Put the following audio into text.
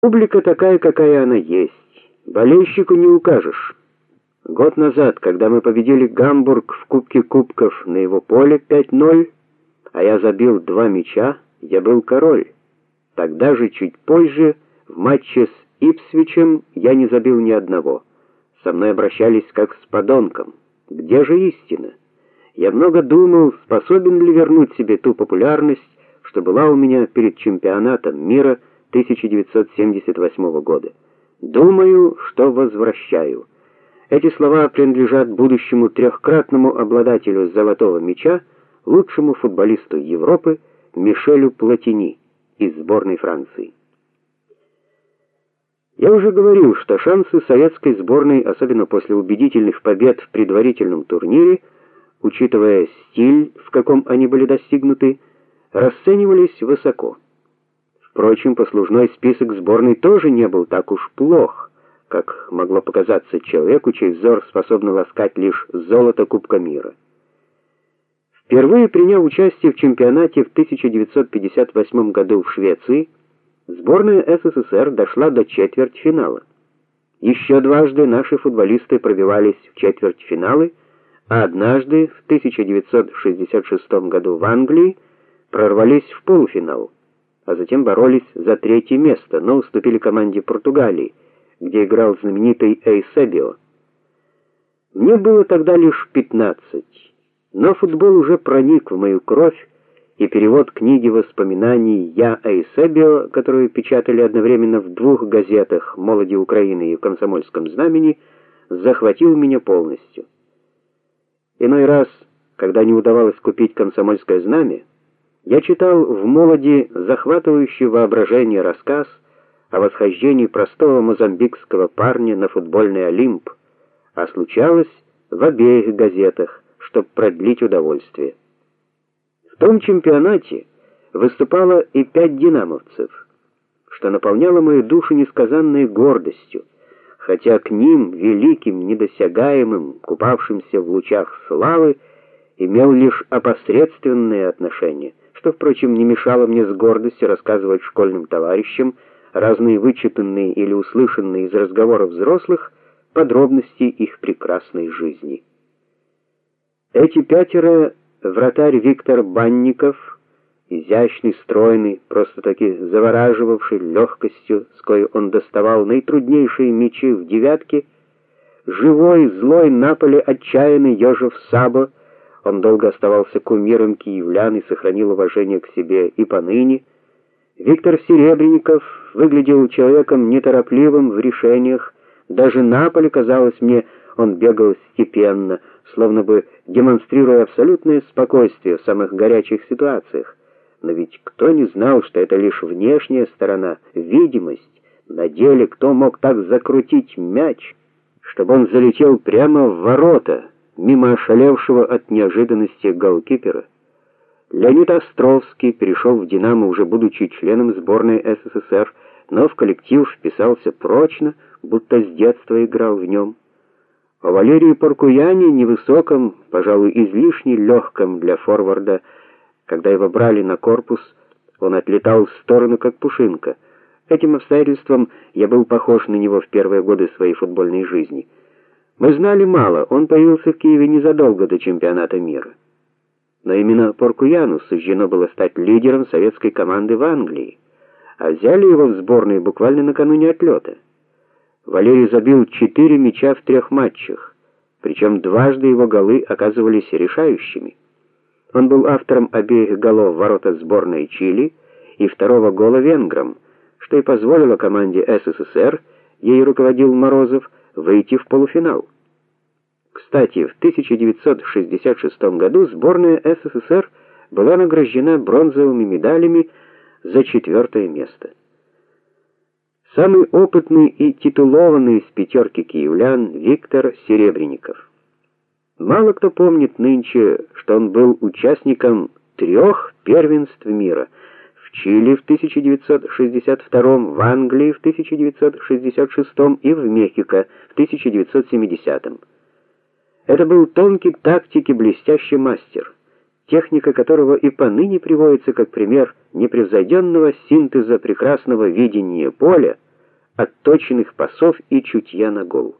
Публика такая, какая она есть. Болельщику не укажешь. Год назад, когда мы победили Гамбург в Кубке кубков на его поле 5:0, а я забил два мяча, я был король. Тогда же чуть позже в матче с Ипсвичем я не забил ни одного. Со мной обращались как с подонком. Где же истина? Я много думал, способен ли вернуть себе ту популярность, что была у меня перед чемпионатом мира 1978 года. Думаю, что возвращаю. Эти слова принадлежат будущему трехкратному обладателю золотого мяча, лучшему футболисту Европы Мишелю Платини из сборной Франции. Я уже говорил, что шансы советской сборной, особенно после убедительных побед в предварительном турнире, учитывая стиль, в каком они были достигнуты, расценивались высоко. Впрочем, послужной список сборной тоже не был так уж плох, как могло показаться человеку, чей взор способен ласкать лишь золото Кубка мира. Впервые приняв участие в чемпионате в 1958 году в Швеции, сборная СССР дошла до четвертьфинала. Еще дважды наши футболисты пробивались в четвертьфиналы, а однажды в 1966 году в Англии прорвались в полуфинал, а затем боролись за третье место, но уступили команде Португалии, где играл знаменитый Эйсебио. Мне было тогда лишь 15, но футбол уже проник в мою кровь, и перевод книги воспоминаний Я Эйсебио, которую печатали одновременно в двух газетах Молоди Украины и в Комсомольском знамени, захватил меня полностью. Иной раз, когда не удавалось купить Комсомольское знамя, я читал в молоди захватывающий воображение рассказ о восхождении простого мозамбикского парня на футбольный Олимп, а случалось в обеих газетах, чтобы продлить удовольствие. В том чемпионате выступало и пять динамовцев, что наполняло мою душу несказанной гордостью, хотя к ним, великим, недосягаемым, купавшимся в лучах славы, имел лишь опосредственное отношение что, впрочем, не мешало мне с гордостью рассказывать школьным товарищам разные вычитанные или услышанные из разговоров взрослых подробности их прекрасной жизни. Эти пятеро вратарь Виктор Банников, изящный, стройный, просто-таки завораживавший легкостью, с коей он доставал наитруднейшие мячи в девятке, живой, злой на поле отчаянный Ёжев Сабо, он долго оставался кумиром киевлян и сохранил уважение к себе и поныне. Виктор Серебренников выглядел человеком неторопливым в решениях, даже на поле, казалось мне, он бегал степенно, словно бы демонстрируя абсолютное спокойствие в самых горячих ситуациях. Но ведь кто не знал, что это лишь внешняя сторона, видимость? На деле кто мог так закрутить мяч, чтобы он залетел прямо в ворота? Мимо ошалевшего от неожиданности голкипера. Леонид Островский перешел в Динамо уже будучи членом сборной СССР, но в коллектив вписался прочно, будто с детства играл в нем. О Валерии Паркуяне, невысоком, пожалуй, излишне легком для форварда, когда его брали на корпус, он отлетал в сторону как пушинка. Этим обстоятельством я был похож на него в первые годы своей футбольной жизни. Мы знали мало, он появился в Киеве незадолго до чемпионата мира. Но именно Поркуяну суждено было стать лидером советской команды в Англии, а взяли его в сборную буквально накануне отлета. Валерий забил четыре мяча в трех матчах, причем дважды его голы оказывались решающими. Он был автором обеих голов ворота сборной Чили и второго гола венграм, что и позволило команде СССР, ей руководил Морозов, выйти в полуфинал. Кстати, в 1966 году сборная СССР была награждена бронзовыми медалями за четвертое место. Самый опытный и титулованный из пятерки киевлян Виктор Серебренников. Мало кто помнит нынче, что он был участником трех первенств мира – Чили в 1962, в Англии в 1966 и в Мехико в 1970. Это был тонкий тактики блестящий мастер, техника которого и поныне приводится как пример непревзойденного синтеза прекрасного видения поля отточенных пасов и чутья на гол.